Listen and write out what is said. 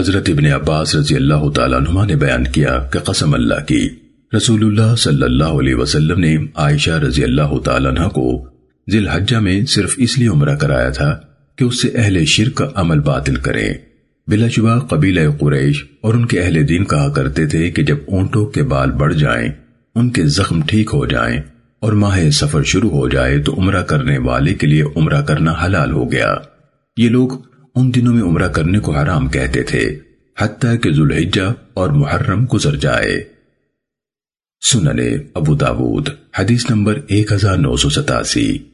حضرت ابن عباس رضی اللہ تعالیٰ عنہ نے بیان کیا کہ قسم اللہ کی، رسول اللہ صلی اللہ علیہ وسلم نے عائشہ رضی اللہ تعالیٰ عنہ کو ذی الحجہ میں صرف اس لیے عمرہ کرایا تھا کہ اس سے اہل شرک کا عمل باطل کریں بلا شبہ قبیلہ قریش اور ان کے اہل دین کہا کرتے تھے کہ جب اونٹوں کے بال بڑھ جائیں، ان کے زخم ٹھیک ہو جائیں اور ماہ سفر شروع ہو جائے تو عمرہ کرنے والے کے لیے عمرہ کرنا حلال ہو گیا۔ یہ لوگ ان دنوں میں عمرہ کرنے کو حرام کہتے تھے، حتیٰ کہ ذوالحجہ اور محرم گزر جائے۔ سننے ابو داود، حدیث نمبر 1987